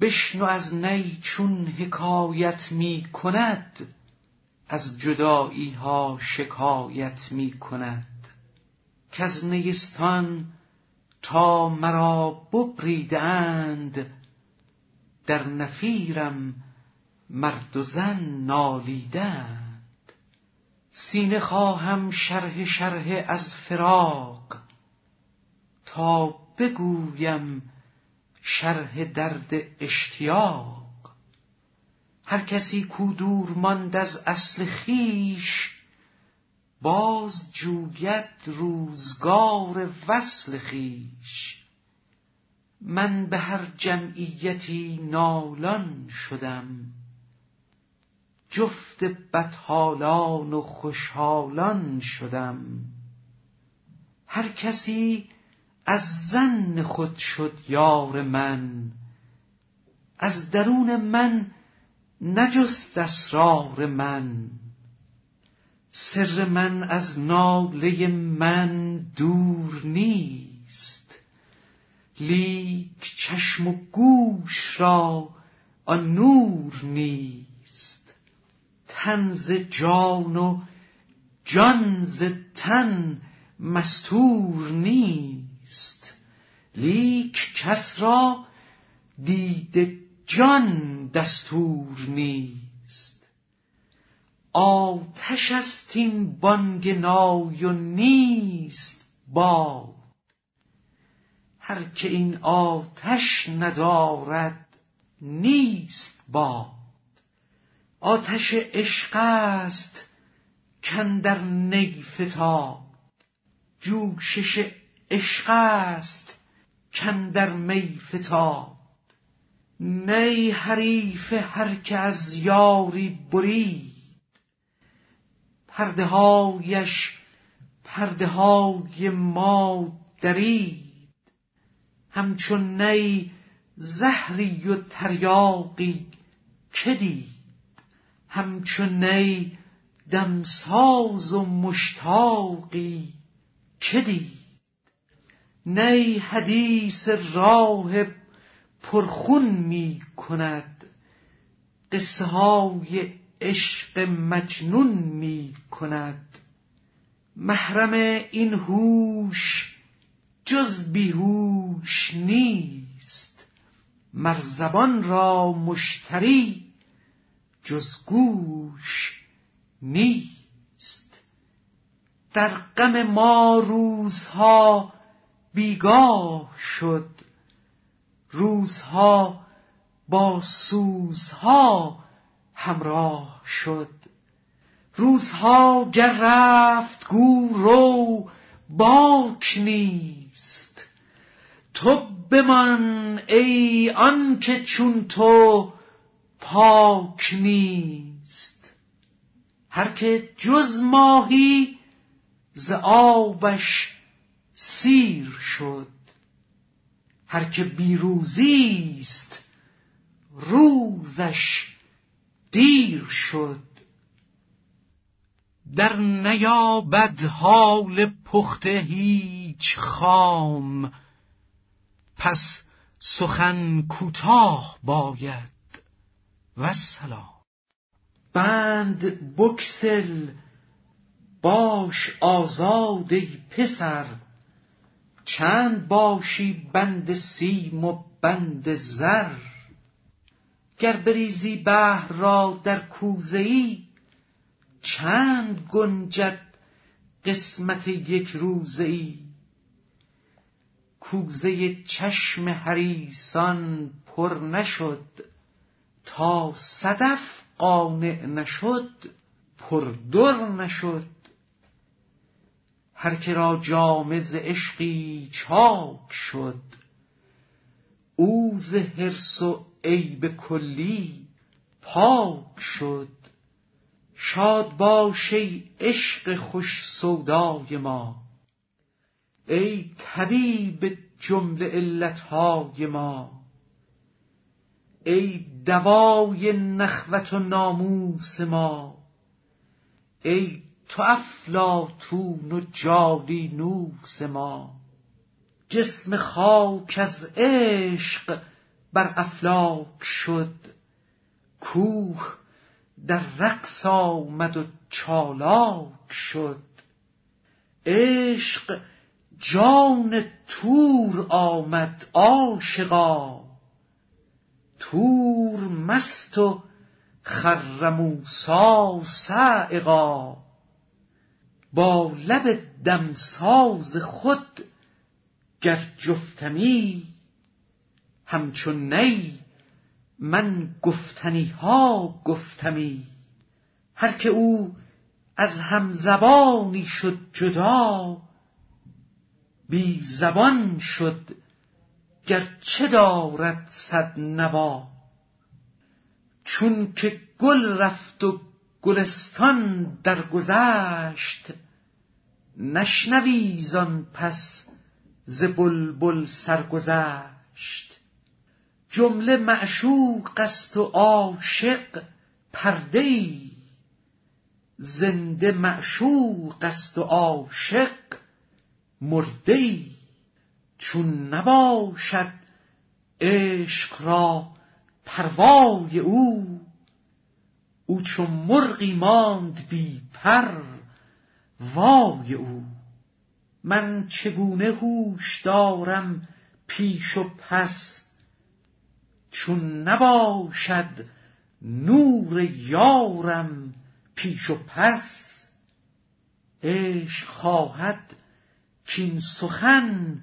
بشنو از نی چون حکایت می کند از جدایی ها شکایت می کند. کز نیستان تا مرا ببریده اند در نفیرم مرد و زن نالیده اند سینه خواهم شرحه شرحه از فراق تا بگویم شرح درد اشتیاق. هر کسی کو دور ماند از اصل خویش باز جوید روزگار وصل خویش من به هر جمعیتی نالان شدم جفت بدحالان و خوشحالان شدم. هر کسی از ظن خود شد یار من. از درون من نجست اسرار من. سر من از ناله من دور نیست. لیک چشم و گوش را آن نور نیست. تن ز جان و جان ز تن مستور نیست. لیک کس را دید جان دستور نیست. آتش است این بانگ نای و نیست باد. هر که این آتش ندارد نیست باد. آتش عشق است کاندر نی فتاد جوشش عشق است کاندر می فتاد. نی حریف هر که از یاری برید. پرده هایش پرده های ما درید. همچو نی زهری و تریاقی که دید. همچو نی دمساز و مشتاقی که دید. نی حدیث راه پرخون می کند. قصه های عشق مجنون می کند. محرم این هوش جز بی هوش نیست. مر زبان را مشتری جز گوش نیست. در غم ما روزها بیگاه شد. روزها با سوزها همراه شد. روزها گر رفت گو رو باک نیست. تو بمان ای آنک چون تو پاک نیست. هر که جز ماهی ز آبش سیر شد. هر که بی روزیست روزش دیر شد. در نیابد حال پخته هیچ خام پس سخن کوتاه باید. والسلام. بند بگسل باش آزاد ای پسر. چند باشی بند سیم و بند زر؟ گر بریزی بحر را در کوزه ای چند گنجد قسمت یک روزه ای کوزه چشم حریصان پر نشد تا صدف قانع نشد پر در نشد. هر که را جامه ز عشقی چاک شد او ز حرص و عیب کلی پاک شد. شاد باش ای عشق خوش سودای ما ای طبیب جمله علت های ما ای دوای نخوت و ناموس ما ای تو افلاطون و جالینوس ما. جسم خاک از عشق بر افلاک شد. کوه در رقص آمد و چالاک شد. عشق جان تور آمد عاشقا. تور مست و خر موسی صاعقا با لب دمساز خود گر جفتمی همچو نی من گفتنی ها گفتمی. هر که او از همزبانی شد جدا بی زبان شد گرچه دارد صد نوا. چون که گل رفت و گلستان درگذشت. نشنوی زان پس ز بلبل سرگذشت. جمله معشوق است و عاشق پرده ای زنده معشوق است و عاشق مرده ای چون نباشد عشق را پروای او او چو مرغی ماند بی پر وای او. من چگونه هوش دارم پیش و پس؟ چون نباشد نور یارم پیش و پس. عشق خواهد کاین سخن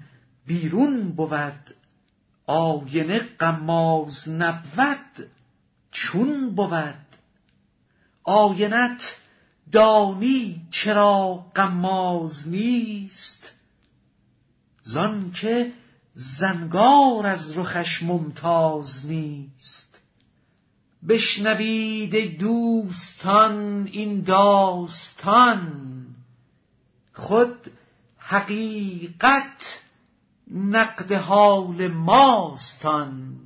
بیرون بود آینه غماز نبود چون بود. آینت دانی چرا غماز نیست؟ زانک زنگار از رخش ممتاز نیست. بشنوید دوستان این داستان. خود حقیقت نقد حال ماست آن